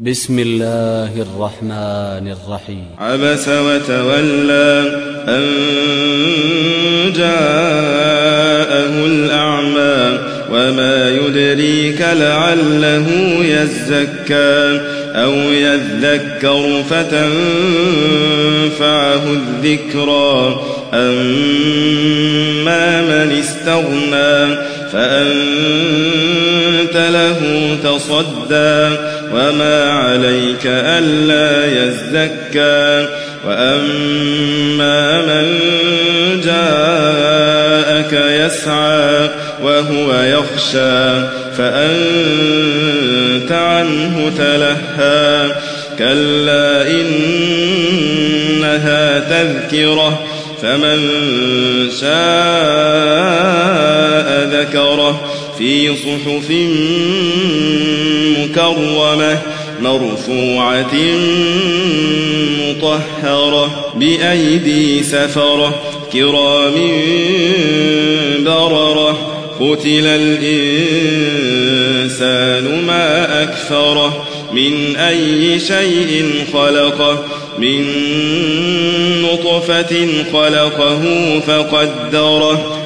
بسم الله الرحمن الرحيم. عبس وتولى أن جاءه الأعمى وما يدريك لعله يزكى أو يذكر فتنفعه الذكرى. أما من استغنى فأنت له تصدى وما عليك ألا يزكى وأما من جاءك يسعى وهو يخشى فأنت عنه تلهى كلا إنها تذكرة فمن شاء ذكره في صحف مكرمة مرفوعة مطهرة بأيدي سفرة كرام بررة قتل الإنسان ما أكثره من أي شيء خلقه من نطفة خلقه فقدره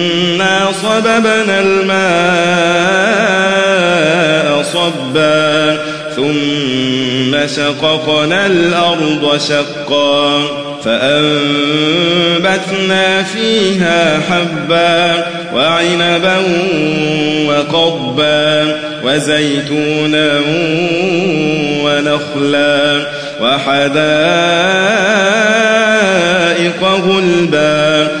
أنا صببنا الماء صبا ثم شققنا الأرض شقا فأنبتنا فيها حبا وعنبا وقضبا وزيتونا ونخلا وحدائق غلبا